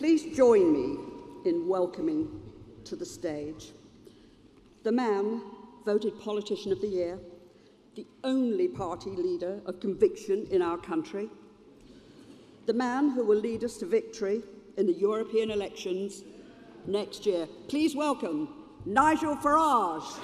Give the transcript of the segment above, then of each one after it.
Please join me in welcoming to the stage the man voted Politician of the Year, the only party leader of conviction in our country, the man who will lead us to victory in the European elections next year. Please welcome Nigel Farage.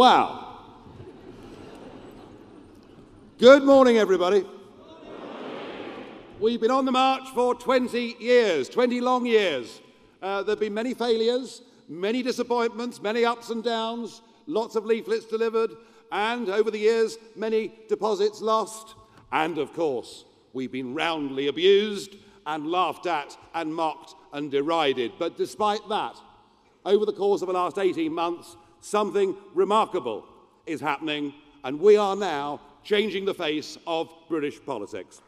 Wow. Good morning, everybody. We've been on the march for 20 years, 20 long years. Uh, there have been many failures, many disappointments, many ups and downs, lots of leaflets delivered, and over the years, many deposits lost. And of course, we've been roundly abused and laughed at and mocked and derided. But despite that, over the course of the last 18 months, something remarkable is happening, and we are now changing the face of British politics.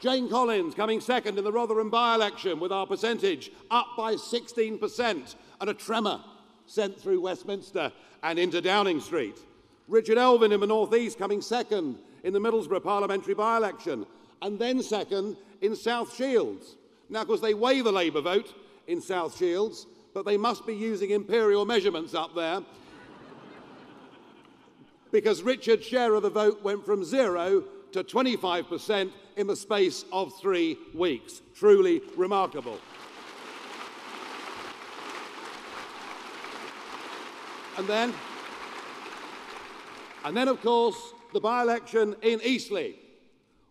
Jane Collins coming second in the Rotherham by election with our percentage up by 16% and a tremor sent through Westminster and into Downing Street. Richard Elvin in the North East coming second in the Middlesbrough parliamentary by election and then second in South Shields. Now, of course, they weigh the Labour vote in South Shields, but they must be using imperial measurements up there because Richard's share of the vote went from zero to 25% in the space of three weeks. Truly remarkable. And then, and then of course, the by election in Eastleigh,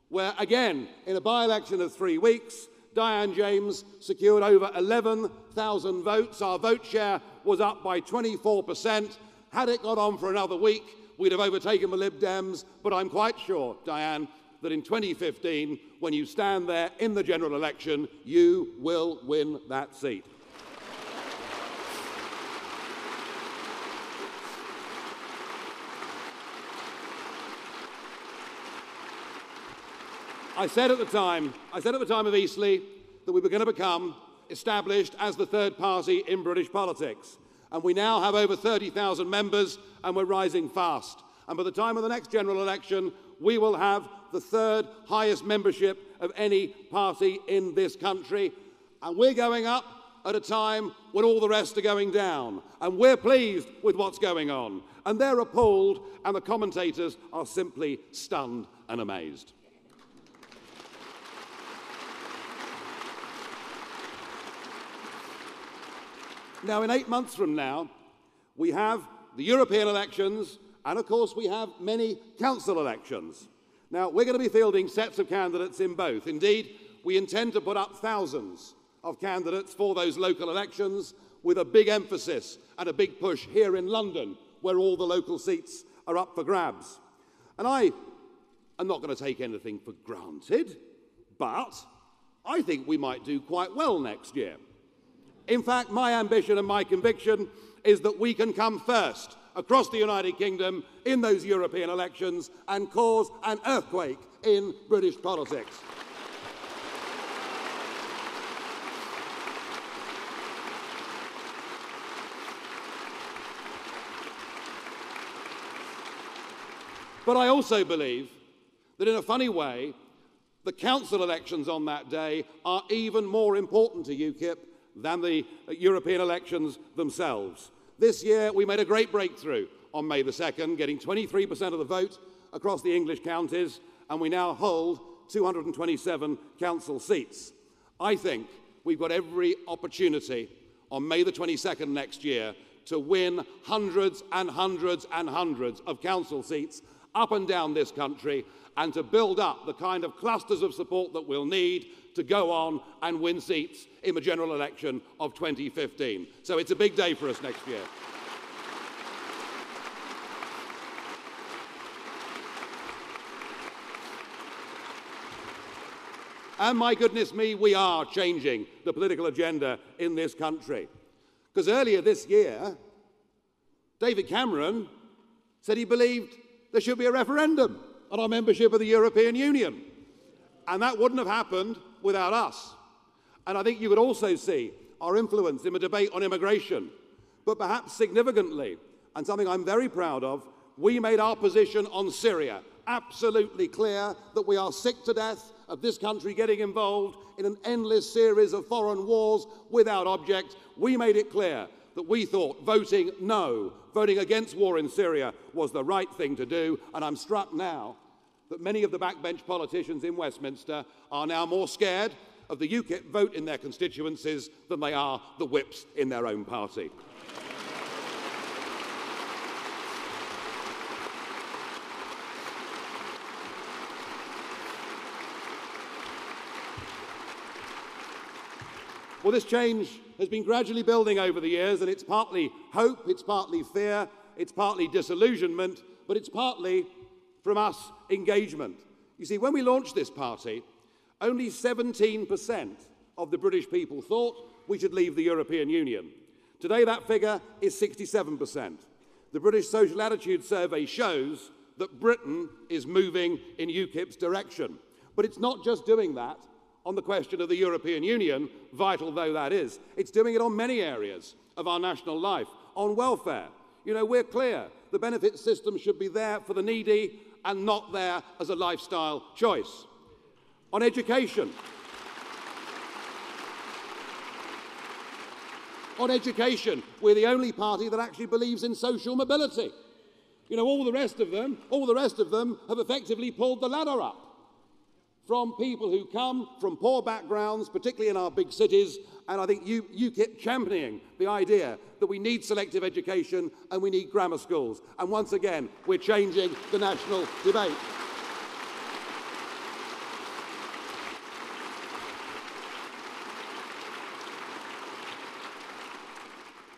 where again, in a by election of three weeks, Diane James secured over 11,000 votes. Our vote share was up by 24%. Had it got on for another week, we'd have overtaken the Lib Dems, but I'm quite sure, Diane, that in 2015, when you stand there in the general election, you will win that seat. I said at the time, I said at the time of Eastleigh that we were going to become established as the third party in British politics. And we now have over 30,000 members and we're rising fast. And by the time of the next general election, we will have the third highest membership of any party in this country. And we're going up at a time when all the rest are going down. And we're pleased with what's going on. And they're appalled, and the commentators are simply stunned and amazed. Now, in eight months from now, we have the European elections, and of course, we have many council elections. Now, we're going to be fielding sets of candidates in both. Indeed, we intend to put up thousands of candidates for those local elections with a big emphasis and a big push here in London, where all the local seats are up for grabs. And I am not going to take anything for granted, but I think we might do quite well next year. In fact, my ambition and my conviction is that we can come first across the United Kingdom in those European elections and cause an earthquake in British politics. But I also believe that in a funny way, the council elections on that day are even more important to UKIP than the uh, European elections themselves. This year, we made a great breakthrough on May the 2nd, getting 23% of the vote across the English counties, and we now hold 227 council seats. I think we've got every opportunity on May the 22nd next year to win hundreds and hundreds and hundreds of council seats up and down this country and to build up the kind of clusters of support that we'll need to go on and win seats in the general election of 2015. So it's a big day for us next year. And my goodness me, we are changing the political agenda in this country. Because earlier this year, David Cameron said he believed there should be a referendum on our membership of the European Union. And that wouldn't have happened without us. And I think you could also see our influence in the debate on immigration. But perhaps significantly, and something I'm very proud of, we made our position on Syria absolutely clear that we are sick to death of this country getting involved in an endless series of foreign wars without object. We made it clear that we thought voting no, voting against war in Syria was the right thing to do. And I'm struck now that many of the backbench politicians in Westminster are now more scared of the UKIP vote in their constituencies than they are the whips in their own party. Well, this change has been gradually building over the years, and it's partly hope, it's partly fear, it's partly disillusionment, but it's partly from us engagement. You see, when we launched this party, only 17% of the British people thought we should leave the European Union. Today, that figure is 67%. The British Social Attitude Survey shows that Britain is moving in UKIP's direction. But it's not just doing that, on the question of the European Union, vital though that is. It's doing it on many areas of our national life, on welfare. You know, we're clear the benefit system should be there for the needy and not there as a lifestyle choice. On education, on education, we're the only party that actually believes in social mobility. You know, all the rest of them, all the rest of them have effectively pulled the ladder up from people who come from poor backgrounds, particularly in our big cities. And I think you, UKIP championing the idea that we need selective education and we need grammar schools. And once again, we're changing the national debate.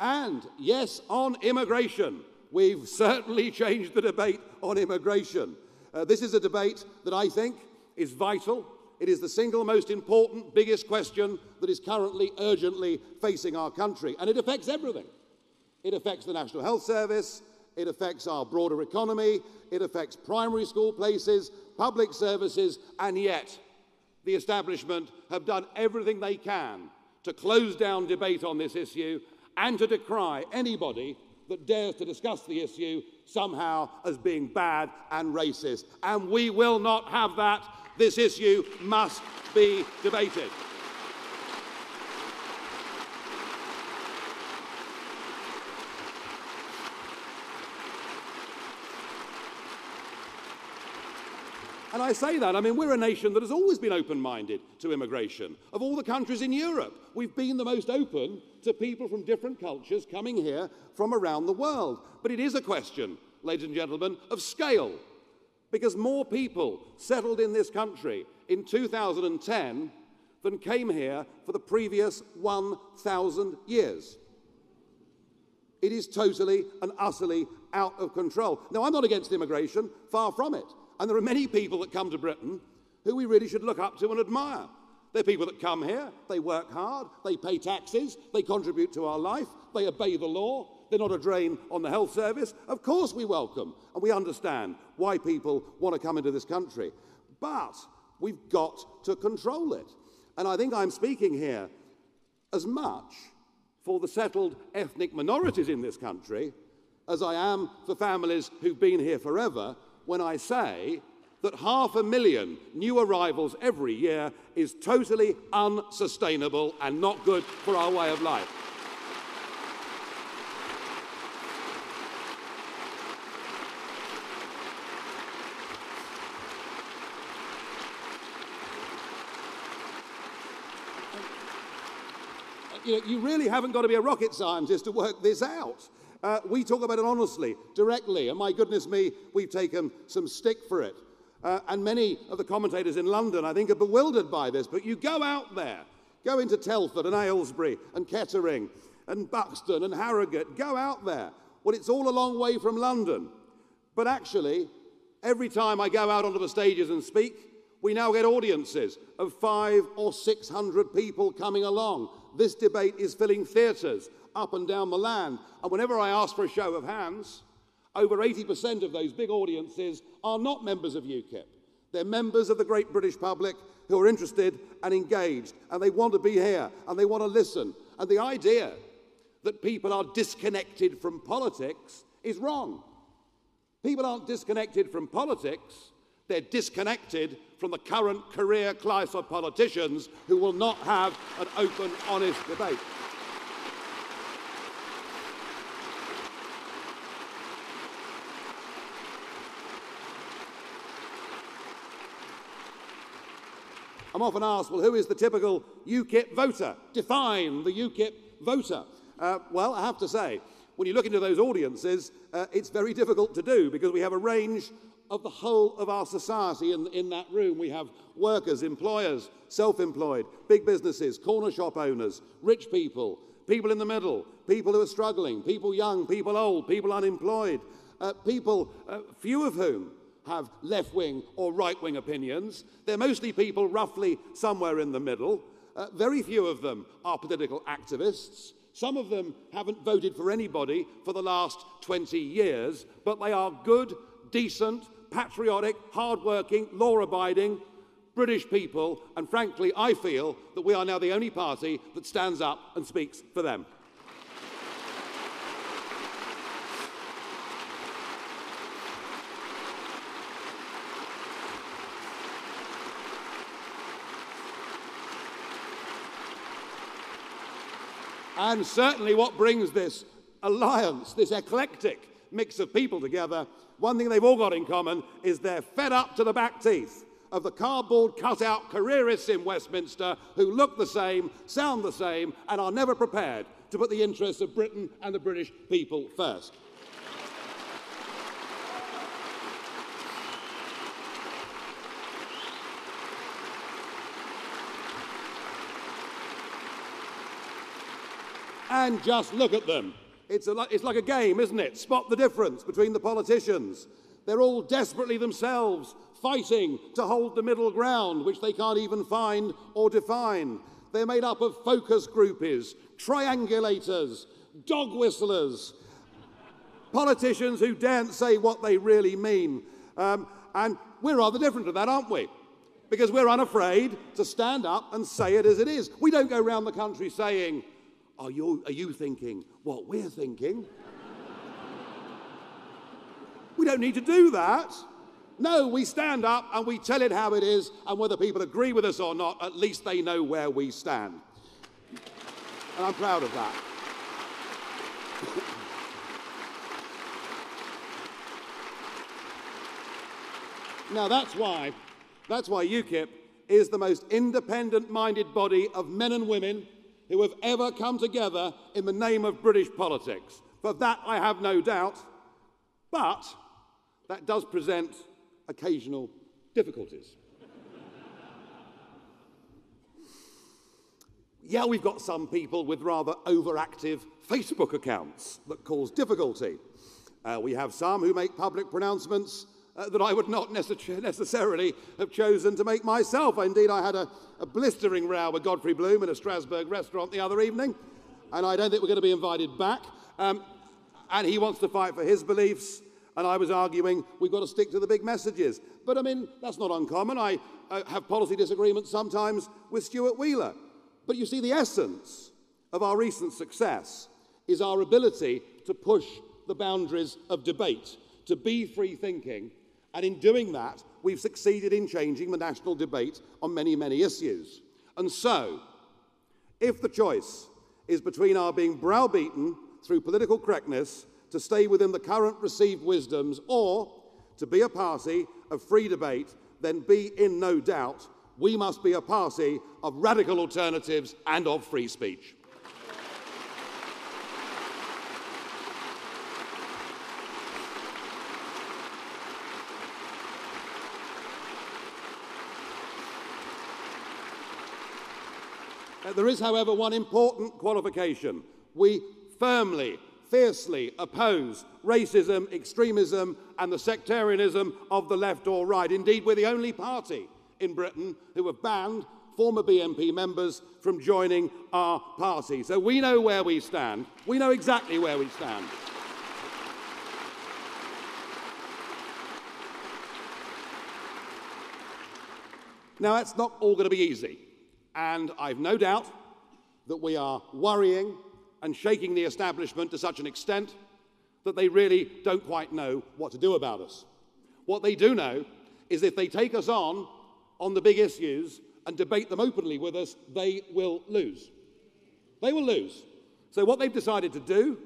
And yes, on immigration, we've certainly changed the debate on immigration. Uh, this is a debate that I think is vital. It is the single most important, biggest question that is currently urgently facing our country. And it affects everything. It affects the National Health Service, it affects our broader economy, it affects primary school places, public services, and yet the establishment have done everything they can to close down debate on this issue and to decry anybody that dares to discuss the issue somehow as being bad and racist. And we will not have that this issue must be debated. And I say that, I mean, we're a nation that has always been open minded to immigration. Of all the countries in Europe, we've been the most open to people from different cultures coming here from around the world. But it is a question, ladies and gentlemen, of scale because more people settled in this country in 2010 than came here for the previous 1,000 years. It is totally and utterly out of control. Now, I'm not against immigration, far from it. And there are many people that come to Britain who we really should look up to and admire. They're people that come here, they work hard, they pay taxes, they contribute to our life, they obey the law, they're not a drain on the health service. Of course, we welcome and we understand why people want to come into this country. But we've got to control it. And I think I'm speaking here as much for the settled ethnic minorities in this country as I am for families who've been here forever when I say that half a million new arrivals every year is totally unsustainable and not good for our way of life. you, know, you really haven't got to be a rocket scientist to work this out. Uh, we talk about it honestly, directly, and my goodness me, we've taken some stick for it. Uh, and many of the commentators in London, I think, are bewildered by this. But you go out there, go into Telford and Aylesbury and Kettering and Buxton and Harrogate, go out there. Well, it's all a long way from London. But actually, every time I go out onto the stages and speak, we now get audiences of five or six hundred people coming along. This debate is filling theatres up and down the land. And whenever I ask for a show of hands, over 80% of those big audiences are not members of UKIP. They're members of the great British public who are interested and engaged, and they want to be here and they want to listen. And the idea that people are disconnected from politics is wrong. People aren't disconnected from politics, they're disconnected from the current career class of politicians who will not have an open, honest debate. I'm often asked, well, who is the typical UKIP voter? Define the UKIP voter. Uh, well, I have to say, when you look into those audiences, uh, it's very difficult to do because we have a range of the whole of our society in, in that room. We have workers, employers, self employed, big businesses, corner shop owners, rich people, people in the middle, people who are struggling, people young, people old, people unemployed, uh, people, uh, few of whom have left wing or right wing opinions. They're mostly people roughly somewhere in the middle. Uh, very few of them are political activists. Some of them haven't voted for anybody for the last 20 years, but they are good, decent, patriotic, hard-working, law-abiding British people. And frankly, I feel that we are now the only party that stands up and speaks for them. And certainly, what brings this alliance, this eclectic mix of people together, one thing they've all got in common is they're fed up to the back teeth of the cardboard cutout careerists in Westminster who look the same, sound the same, and are never prepared to put the interests of Britain and the British people first. And just look at them. It's, a, it's like a game, isn't it? Spot the difference between the politicians. They're all desperately themselves fighting to hold the middle ground, which they can't even find or define. They're made up of focus groupies, triangulators, dog whistlers, politicians who daren't say what they really mean. Um, and we're rather different to that, aren't we? Because we're unafraid to stand up and say it as it is. We don't go around the country saying, are you, are you thinking what we're thinking? we don't need to do that. No, we stand up and we tell it how it is, and whether people agree with us or not, at least they know where we stand. And I'm proud of that. now that's why, that's why UKIP is the most independent-minded body of men and women who have ever come together in the name of British politics. For that I have no doubt. But that does present occasional difficulties. yeah, we've got some people with rather overactive Facebook accounts that cause difficulty. Uh, we have some who make public pronouncements uh, that I would not necess- necessarily have chosen to make myself. Indeed, I had a, a blistering row with Godfrey Bloom in a Strasbourg restaurant the other evening, and I don't think we're going to be invited back. Um, and he wants to fight for his beliefs, and I was arguing we've got to stick to the big messages. But I mean, that's not uncommon. I uh, have policy disagreements sometimes with Stuart Wheeler. But you see, the essence of our recent success is our ability to push the boundaries of debate, to be free thinking, And in doing that, we've succeeded in changing the national debate on many, many issues. And so, if the choice is between our being browbeaten through political correctness to stay within the current received wisdoms or to be a party of free debate, then be in no doubt we must be a party of radical alternatives and of free speech. Uh, there is, however, one important qualification. We firmly, fiercely oppose racism, extremism, and the sectarianism of the left or right. Indeed, we're the only party in Britain who have banned former BNP members from joining our party. So we know where we stand. We know exactly where we stand. Now, that's not all going to be easy. And I've no doubt that we are worrying and shaking the establishment to such an extent that they really don't quite know what to do about us. What they do know is if they take us on on the big issues and debate them openly with us, they will lose. They will lose. So, what they've decided to do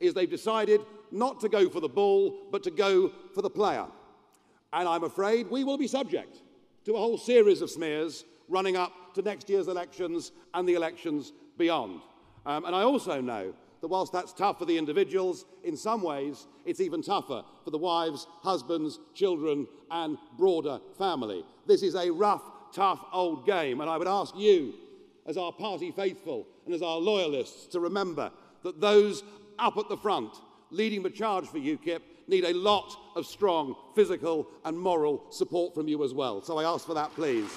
is they've decided not to go for the ball, but to go for the player. And I'm afraid we will be subject to a whole series of smears running up to next year's elections and the elections beyond. Um, and I also know that whilst that's tough for the individuals, in some ways it's even tougher for the wives, husbands, children, and broader family. This is a rough, tough old game, and I would ask you, as our party faithful and as our loyalists, to remember that those up at the front leading the charge for UKIP need a lot of strong physical and moral support from you as well. So I ask for that, please.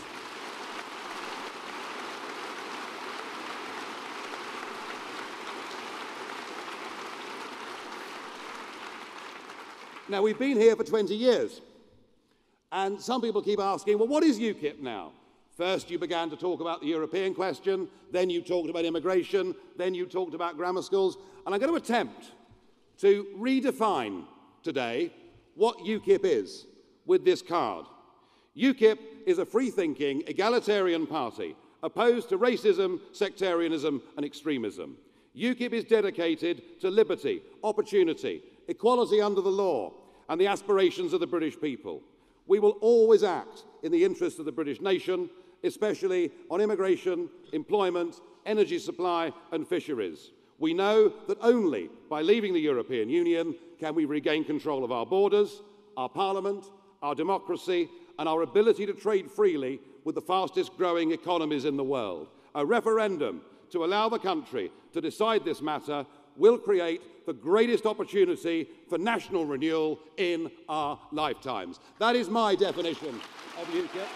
Now, we've been here for 20 years. And some people keep asking, well, what is UKIP now? First, you began to talk about the European question, then you talked about immigration, then you talked about grammar schools. And I'm going to attempt to redefine today what UKIP is with this card. UKIP is a free thinking, egalitarian party opposed to racism, sectarianism, and extremism. UKIP is dedicated to liberty, opportunity, equality under the law, and the aspirations of the British people. We will always act in the interest of the British nation, especially on immigration, employment, energy supply, and fisheries. We know that only by leaving the European Union can we regain control of our borders, our parliament, our democracy, and our ability to trade freely with the fastest growing economies in the world. A referendum to allow the country to decide this matter will create the greatest opportunity for national renewal in our lifetimes. That is my definition of UKIP.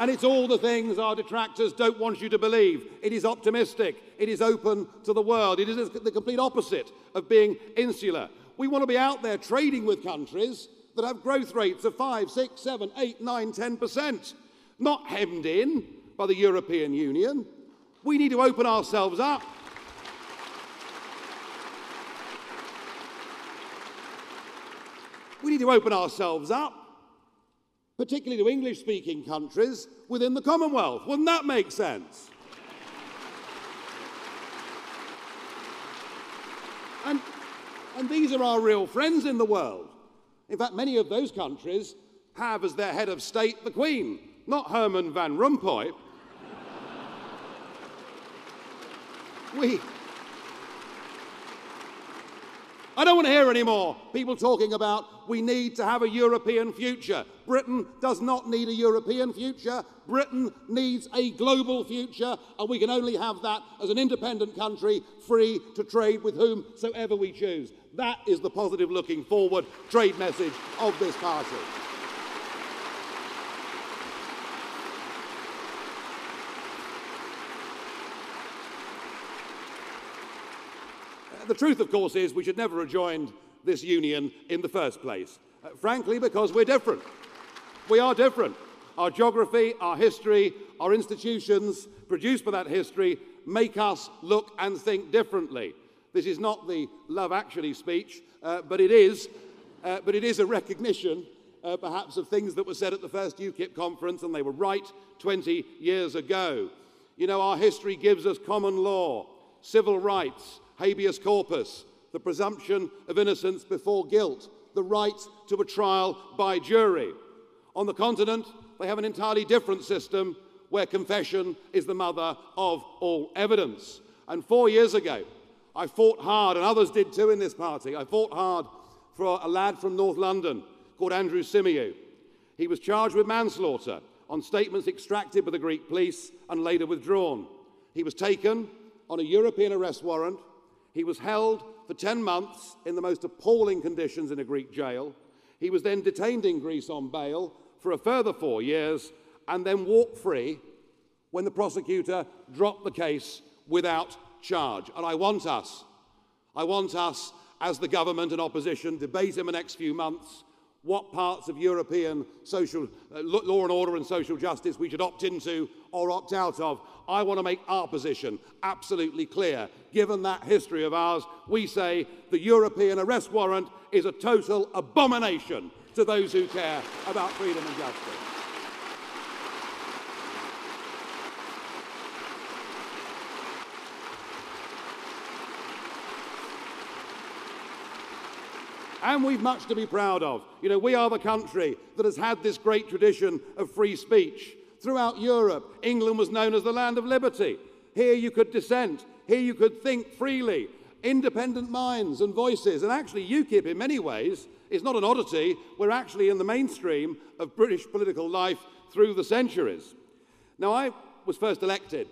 And it's all the things our detractors don't want you to believe. It is optimistic. It is open to the world. It is the complete opposite of being insular. We want to be out there trading with countries that have growth rates of 5, 6, 7, 8, 9, 10%, not hemmed in by the European Union. We need to open ourselves up. We need to open ourselves up, particularly to English speaking countries within the Commonwealth. Wouldn't that make sense? And and these are our real friends in the world. In fact, many of those countries have as their head of state the Queen, not Herman Van Rompuy. we. I don't want to hear any more people talking about we need to have a European future. Britain does not need a European future. Britain needs a global future, and we can only have that as an independent country, free to trade with whomsoever we choose. That is the positive looking forward trade message of this party. The truth, of course, is we should never have joined this union in the first place. Uh, frankly, because we're different. We are different. Our geography, our history, our institutions produced by that history make us look and think differently. This is not the Love Actually speech, uh, but, it is, uh, but it is a recognition, uh, perhaps, of things that were said at the first UKIP conference, and they were right 20 years ago. You know, our history gives us common law, civil rights, habeas corpus, the presumption of innocence before guilt, the right to a trial by jury. On the continent, they have an entirely different system where confession is the mother of all evidence. And four years ago, I fought hard, and others did too in this party. I fought hard for a lad from North London called Andrew Symeou. He was charged with manslaughter on statements extracted by the Greek police and later withdrawn. He was taken on a European arrest warrant. He was held for 10 months in the most appalling conditions in a Greek jail. He was then detained in Greece on bail for a further four years and then walked free when the prosecutor dropped the case without charge. And I want us, I want us as the government and opposition debate in the next few months what parts of European social uh, law and order and social justice we should opt into or opt out of. I want to make our position absolutely clear. Given that history of ours, we say the European arrest warrant is a total abomination to those who care about freedom and justice. And we've much to be proud of. You know, we are the country that has had this great tradition of free speech. Throughout Europe, England was known as the land of liberty. Here you could dissent, here you could think freely, independent minds and voices. And actually, UKIP, in many ways, is not an oddity. We're actually in the mainstream of British political life through the centuries. Now, I was first elected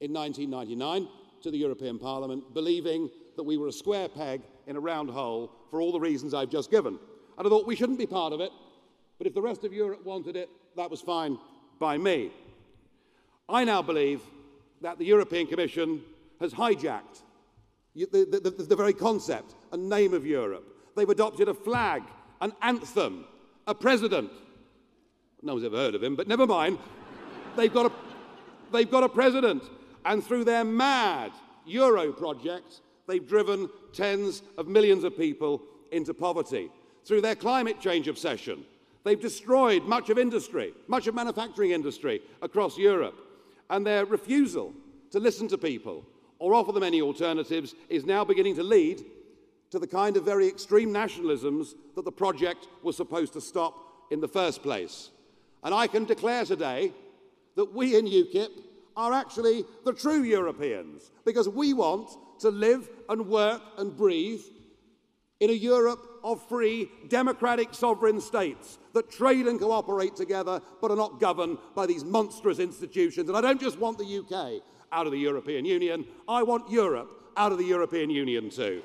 in 1999 to the European Parliament, believing that we were a square peg in a round hole for all the reasons I've just given. And I thought we shouldn't be part of it, but if the rest of Europe wanted it, that was fine by me. I now believe that the European Commission has hijacked the, the, the, the very concept and name of Europe. They've adopted a flag, an anthem, a president. No one's ever heard of him, but never mind. they've, got a, they've got a president. And through their mad Euro project, they've driven tens of millions of people into poverty. Through their climate change obsession, they've destroyed much of industry, much of manufacturing industry across Europe. And their refusal to listen to people or offer them any alternatives is now beginning to lead to the kind of very extreme nationalisms that the project was supposed to stop in the first place. And I can declare today that we in UKIP are actually the true Europeans because we want to live and work and breathe in a Europe of free, democratic sovereign states that trade and cooperate together but are not governed by these monstrous institutions. And I don't just want the UK out of the European Union, I want Europe out of the European Union too.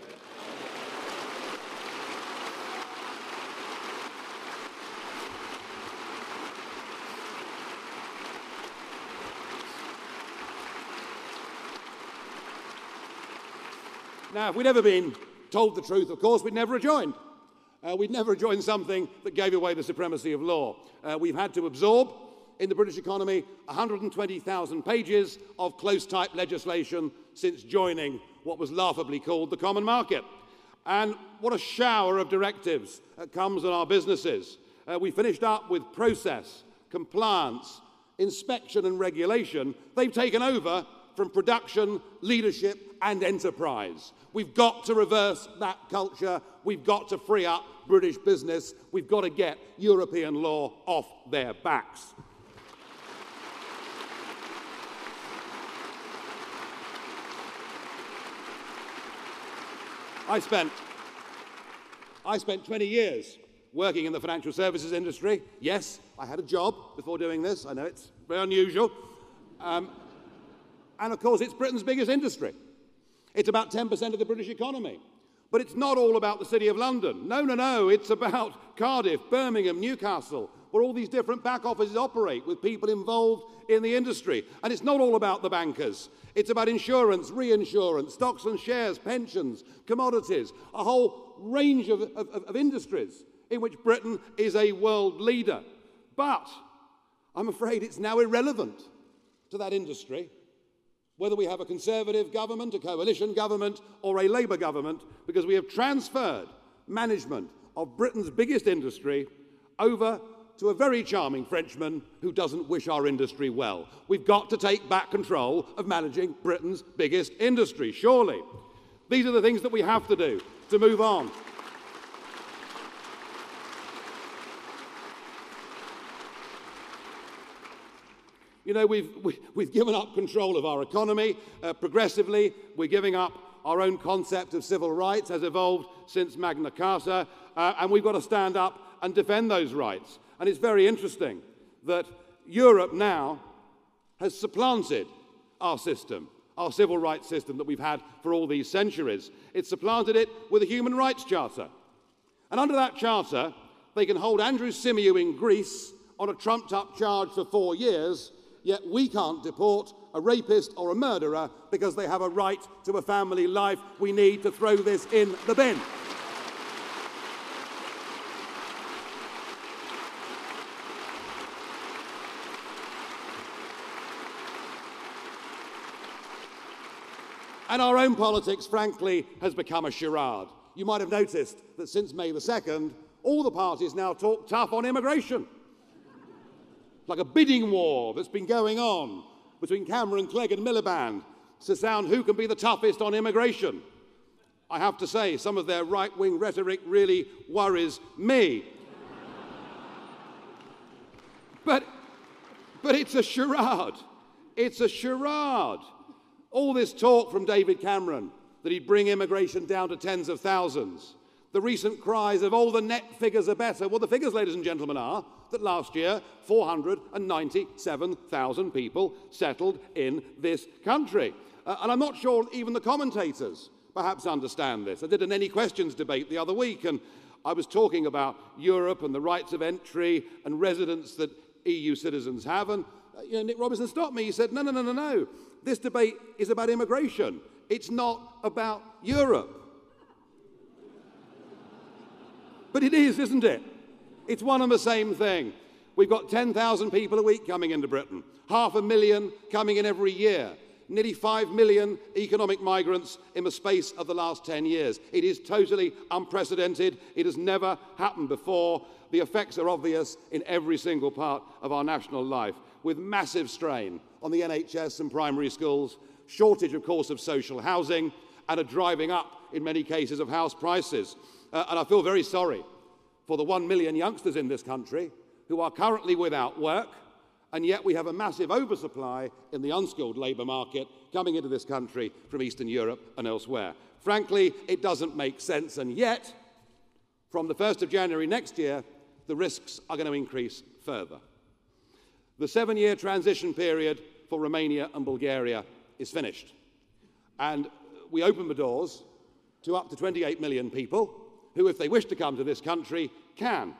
Now, if we'd ever been told the truth, of course, we'd never have joined. Uh, we'd never have joined something that gave away the supremacy of law. Uh, we've had to absorb in the British economy 120,000 pages of close type legislation since joining what was laughably called the common market. And what a shower of directives uh, comes on our businesses. Uh, we finished up with process, compliance, inspection, and regulation. They've taken over from production, leadership, and enterprise. We've got to reverse that culture. We've got to free up British business. We've got to get European law off their backs. I spent, I spent 20 years working in the financial services industry. Yes, I had a job before doing this. I know it's very unusual. Um, and of course, it's Britain's biggest industry. It's about 10% of the British economy. But it's not all about the City of London. No, no, no. It's about Cardiff, Birmingham, Newcastle, where all these different back offices operate with people involved in the industry. And it's not all about the bankers. It's about insurance, reinsurance, stocks and shares, pensions, commodities, a whole range of, of, of industries in which Britain is a world leader. But I'm afraid it's now irrelevant to that industry whether we have a Conservative government, a coalition government, or a Labour government, because we have transferred management of Britain's biggest industry over to a very charming Frenchman who doesn't wish our industry well. We've got to take back control of managing Britain's biggest industry, surely. These are the things that we have to do to move on. You know, we've, we, we have given up control of our economy uh, progressively. We're giving up our own concept of civil rights has evolved since Magna Carta, uh, and we've got to stand up and defend those rights. And it's very interesting that Europe now has supplanted our system, our civil rights system that we've had for all these centuries. It's supplanted it with a human rights charter. And under that charter, they can hold Andrew Symeou in Greece on a trumped up charge for four years yet we can't deport a rapist or a murderer because they have a right to a family life. We need to throw this in the bin. And our own politics, frankly, has become a charade. You might have noticed that since May the 2nd, all the parties now talk tough on immigration like a bidding war that's been going on between Cameron, Clegg, and Miliband to sound who can be the toughest on immigration. I have to say, some of their right wing rhetoric really worries me. but, but it's a charade. It's a charade. All this talk from David Cameron that he'd bring immigration down to tens of thousands. The recent cries of all oh, the net figures are better. Well, the figures, ladies and gentlemen, are that last year 497,000 people settled in this country. Uh, and I'm not sure even the commentators perhaps understand this. I did an Any Questions debate the other week, and I was talking about Europe and the rights of entry and residence that EU citizens have. And uh, you know, Nick Robinson stopped me. He said, No, no, no, no, no. This debate is about immigration, it's not about Europe. But it is, isn't it? It's one and the same thing. We've got 10,000 people a week coming into Britain, half a million coming in every year, nearly 5 million economic migrants in the space of the last 10 years. It is totally unprecedented. It has never happened before. The effects are obvious in every single part of our national life, with massive strain on the NHS and primary schools, shortage, of course, of social housing, and a driving up, in many cases, of house prices. Uh, and I feel very sorry for the one million youngsters in this country who are currently without work, and yet we have a massive oversupply in the unskilled labour market coming into this country from Eastern Europe and elsewhere. Frankly, it doesn't make sense, and yet, from the 1st of January next year, the risks are going to increase further. The seven year transition period for Romania and Bulgaria is finished. And we open the doors to up to 28 million people who, if they wish to come to this country, can.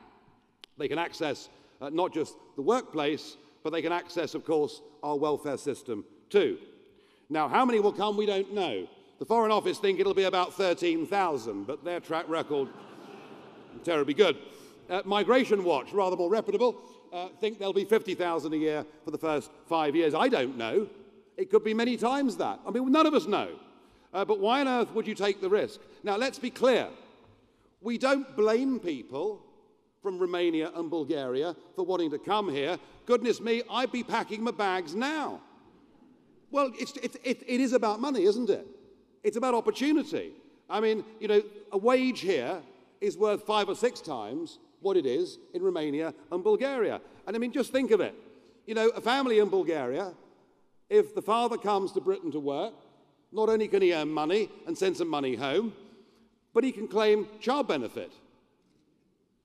They can access uh, not just the workplace, but they can access, of course, our welfare system too. Now, how many will come, we don't know. The Foreign Office think it'll be about 13,000, but their track record terribly good. Uh, Migration Watch, rather more reputable, uh, think there'll be 50,000 a year for the first five years. I don't know. It could be many times that. I mean, none of us know. Uh, but why on earth would you take the risk? Now, let's be clear. We don't blame people from Romania and Bulgaria for wanting to come here. Goodness me, I'd be packing my bags now. Well, it's, it, it is about money, isn't it? It's about opportunity. I mean, you know, a wage here is worth five or six times what it is in Romania and Bulgaria. And I mean, just think of it. You know, a family in Bulgaria, if the father comes to Britain to work, not only can he earn money and send some money home, but he can claim child benefit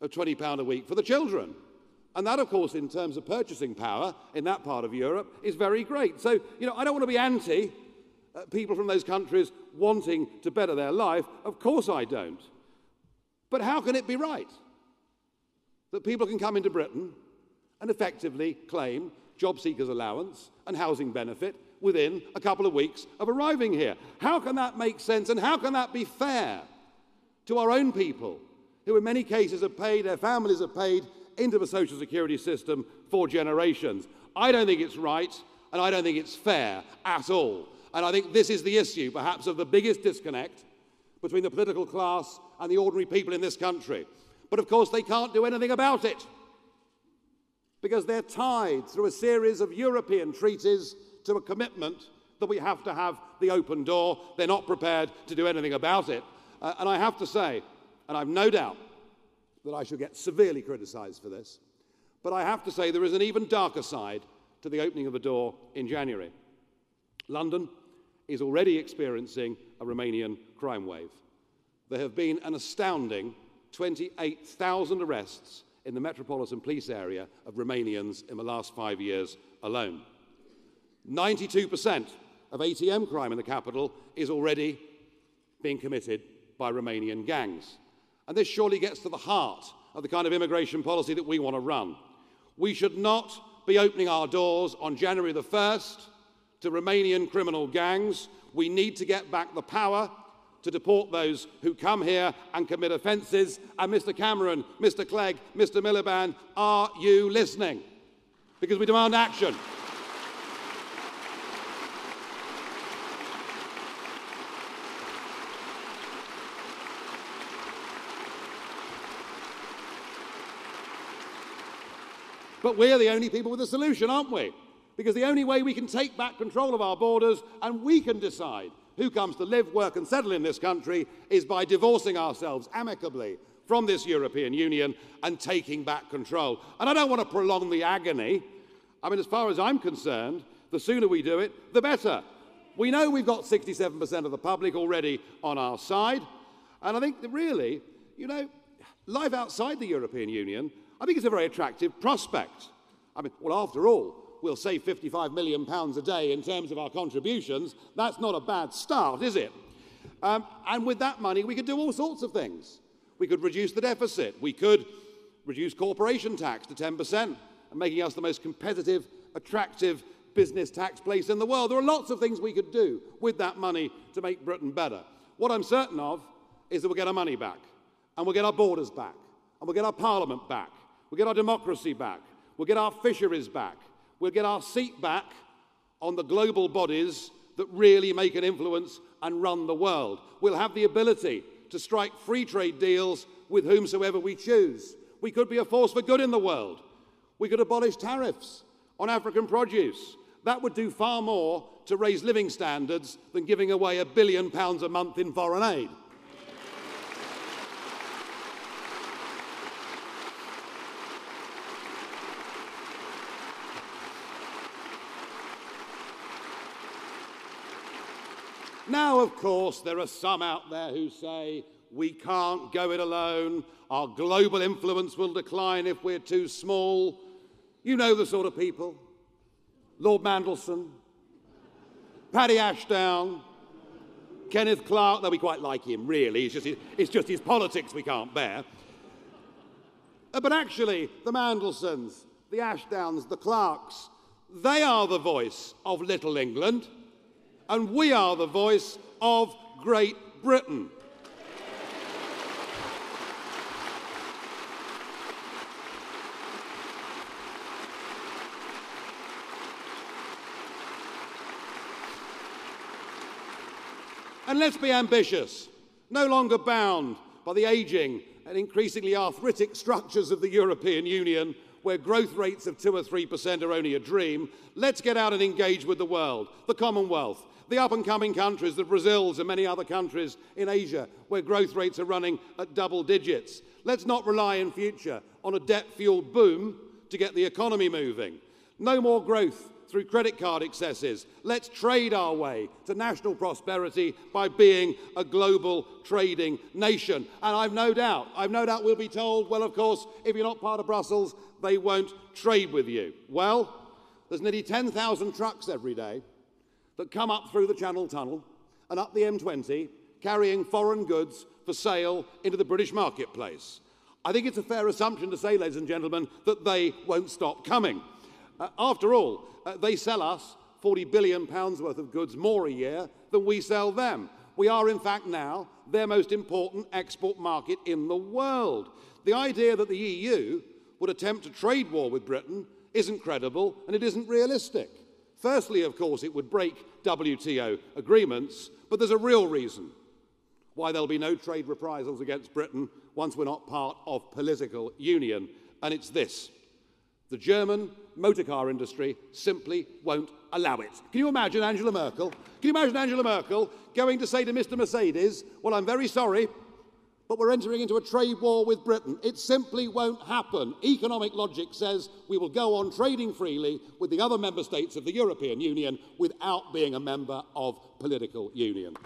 of £20 a week for the children. And that, of course, in terms of purchasing power in that part of Europe, is very great. So, you know, I don't want to be anti uh, people from those countries wanting to better their life. Of course I don't. But how can it be right that people can come into Britain and effectively claim job seekers allowance and housing benefit within a couple of weeks of arriving here? How can that make sense and how can that be fair? To our own people, who in many cases have paid, their families have paid into the social security system for generations. I don't think it's right, and I don't think it's fair at all. And I think this is the issue, perhaps, of the biggest disconnect between the political class and the ordinary people in this country. But of course, they can't do anything about it because they're tied through a series of European treaties to a commitment that we have to have the open door. They're not prepared to do anything about it. Uh, and I have to say, and I've no doubt that I shall get severely criticised for this, but I have to say there is an even darker side to the opening of the door in January. London is already experiencing a Romanian crime wave. There have been an astounding 28,000 arrests in the metropolitan police area of Romanians in the last five years alone. 92% of ATM crime in the capital is already being committed by Romanian gangs. And this surely gets to the heart of the kind of immigration policy that we want to run. We should not be opening our doors on January the 1st to Romanian criminal gangs. We need to get back the power to deport those who come here and commit offences. And Mr Cameron, Mr Clegg, Mr Miliband, are you listening? Because we demand action. But we're the only people with a solution, aren't we? Because the only way we can take back control of our borders and we can decide who comes to live, work, and settle in this country is by divorcing ourselves amicably from this European Union and taking back control. And I don't want to prolong the agony. I mean, as far as I'm concerned, the sooner we do it, the better. We know we've got 67% of the public already on our side. And I think that really, you know, life outside the European Union I think it's a very attractive prospect. I mean, well, after all, we'll save 55 million pounds a day in terms of our contributions. That's not a bad start, is it? Um, and with that money, we could do all sorts of things. We could reduce the deficit. We could reduce corporation tax to 10%, making us the most competitive, attractive business tax place in the world. There are lots of things we could do with that money to make Britain better. What I'm certain of is that we'll get our money back, and we'll get our borders back, and we'll get our parliament back, We'll get our democracy back. We'll get our fisheries back. We'll get our seat back on the global bodies that really make an influence and run the world. We'll have the ability to strike free trade deals with whomsoever we choose. We could be a force for good in the world. We could abolish tariffs on African produce. That would do far more to raise living standards than giving away a billion pounds a month in foreign aid. Now, of course, there are some out there who say we can't go it alone. Our global influence will decline if we're too small. You know the sort of people. Lord Mandelson, Paddy Ashdown, Kenneth Clarke, though we quite like him, really. It's just, it's just his politics we can't bear. Uh, but actually, the Mandelsons, the Ashdowns, the Clarkes, they are the voice of Little England and we are the voice of Great Britain. And let's be ambitious, no longer bound by the aging and increasingly arthritic structures of the European Union where growth rates of 2 or 3% are only a dream. Let's get out and engage with the world, the Commonwealth, the up and coming countries, the Brazils and many other countries in Asia where growth rates are running at double digits. Let's not rely in future on a debt fueled boom to get the economy moving. No more growth through credit card excesses. Let's trade our way to national prosperity by being a global trading nation. And I've no doubt, I've no doubt we'll be told, well, of course, if you're not part of Brussels, they won't trade with you. Well, there's nearly 10,000 trucks every day that come up through the Channel Tunnel and up the M20 carrying foreign goods for sale into the British marketplace. I think it's a fair assumption to say, ladies and gentlemen, that they won't stop coming. Uh, after all, uh, they sell us 40 billion pounds worth of goods more a year than we sell them. We are, in fact, now their most important export market in the world. The idea that the EU would attempt a trade war with Britain isn't credible and it isn't realistic. Firstly, of course, it would break WTO agreements, but there's a real reason why there'll be no trade reprisals against Britain once we're not part of political union, and it's this. The German motor car industry simply won't allow it. Can you imagine Angela Merkel? Can you imagine Angela Merkel going to say to Mr. Mercedes, Well, I'm very sorry, but we're entering into a trade war with Britain. It simply won't happen. Economic logic says we will go on trading freely with the other member states of the European Union without being a member of political union.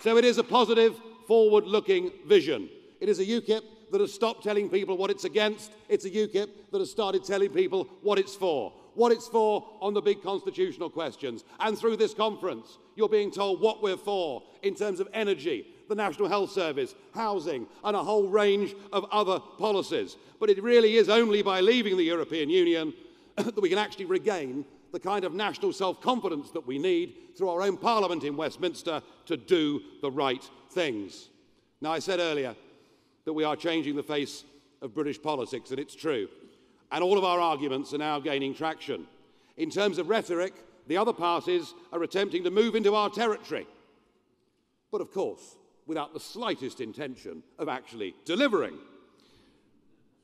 so it is a positive, forward looking vision. It is a UKIP that has stopped telling people what it's against. It's a UKIP that has started telling people what it's for. What it's for on the big constitutional questions. And through this conference, you're being told what we're for in terms of energy, the National Health Service, housing, and a whole range of other policies. But it really is only by leaving the European Union that we can actually regain the kind of national self confidence that we need through our own Parliament in Westminster to do the right things. Now, I said earlier, that we are changing the face of British politics, and it's true. And all of our arguments are now gaining traction. In terms of rhetoric, the other parties are attempting to move into our territory. But of course, without the slightest intention of actually delivering.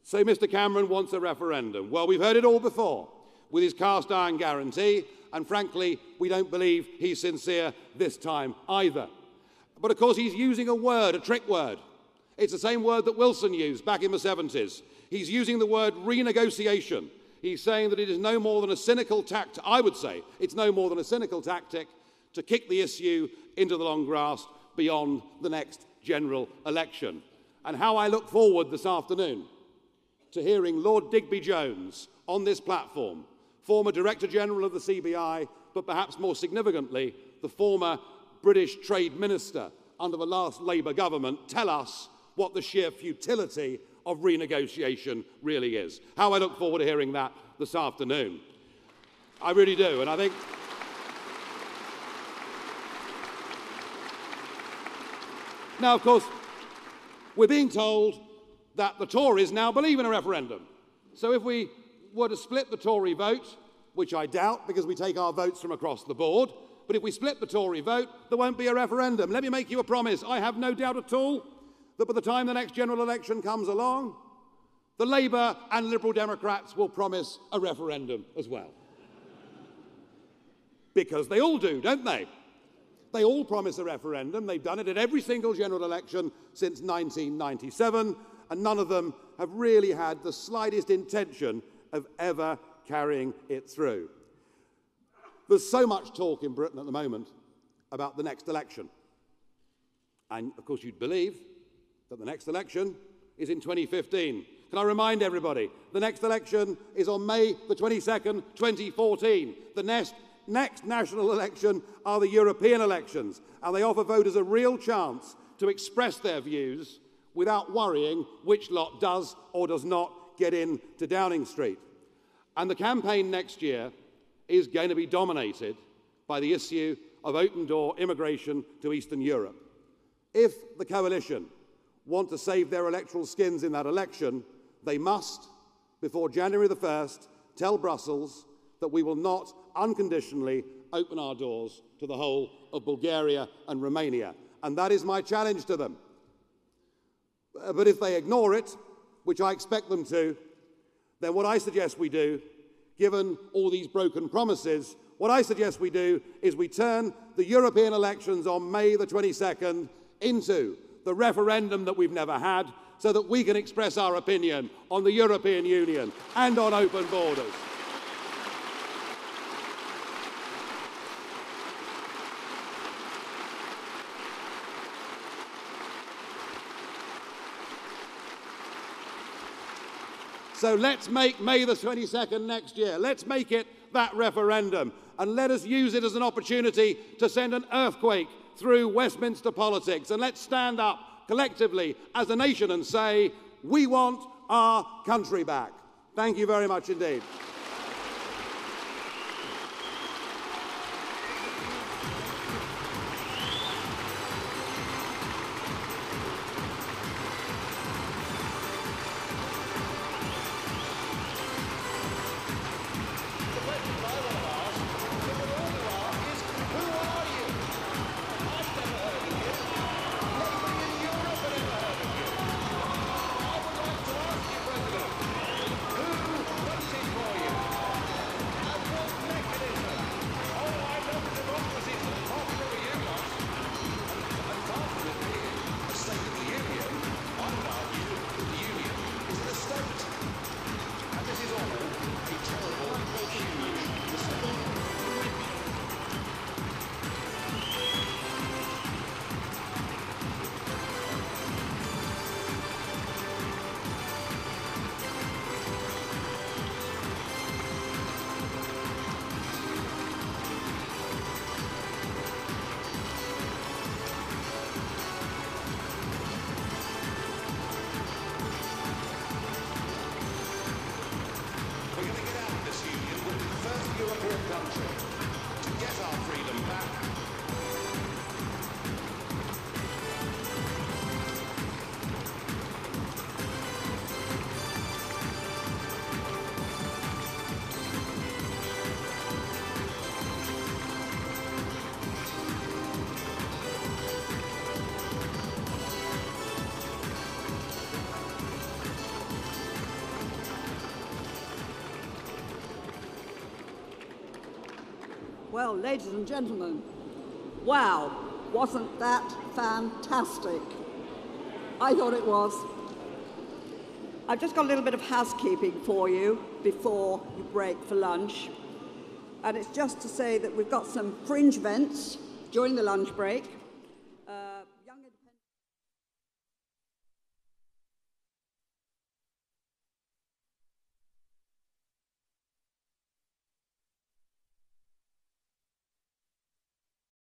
So Mr. Cameron wants a referendum. Well, we've heard it all before with his cast iron guarantee, and frankly, we don't believe he's sincere this time either. But of course, he's using a word, a trick word. It's the same word that Wilson used back in the 70s. He's using the word renegotiation. He's saying that it is no more than a cynical tactic, I would say, it's no more than a cynical tactic to kick the issue into the long grass beyond the next general election. And how I look forward this afternoon to hearing Lord Digby Jones on this platform, former Director General of the CBI, but perhaps more significantly, the former British Trade Minister under the last Labour government, tell us what the sheer futility of renegotiation really is. How I look forward to hearing that this afternoon. I really do. And I think. Now, of course, we're being told that the Tories now believe in a referendum. So if we were to split the Tory vote, which I doubt because we take our votes from across the board, but if we split the Tory vote, there won't be a referendum. Let me make you a promise. I have no doubt at all that by the time the next general election comes along, the Labour and Liberal Democrats will promise a referendum as well. because they all do, don't they? They all promise a referendum. They've done it at every single general election since 1997, and none of them have really had the slightest intention of ever carrying it through. There's so much talk in Britain at the moment about the next election. And of course, you'd believe that the next election is in 2015. Can I remind everybody? The next election is on May the 22nd, 2014. The next, next national election are the European elections, and they offer voters a real chance to express their views without worrying which lot does or does not get in to Downing Street. And the campaign next year is going to be dominated by the issue of open door immigration to Eastern Europe. If the coalition want to save their electoral skins in that election, they must, before January the 1st, tell Brussels that we will not unconditionally open our doors to the whole of Bulgaria and Romania. And that is my challenge to them. Uh, but if they ignore it, which I expect them to, then what I suggest we do, given all these broken promises, what I suggest we do is we turn the European elections on May the 22nd into the referendum that we've never had so that we can express our opinion on the European Union and on open borders. So let's make May the 22nd next year. Let's make it that referendum. And let us use it as an opportunity to send an earthquake through Westminster politics. And let's stand up collectively as a nation and say, we want our country back. Thank you very much indeed. Well, ladies and gentlemen, wow, wasn't that fantastic? I thought it was. I've just got a little bit of housekeeping for you before you break for lunch. And it's just to say that we've got some fringe events during the lunch break.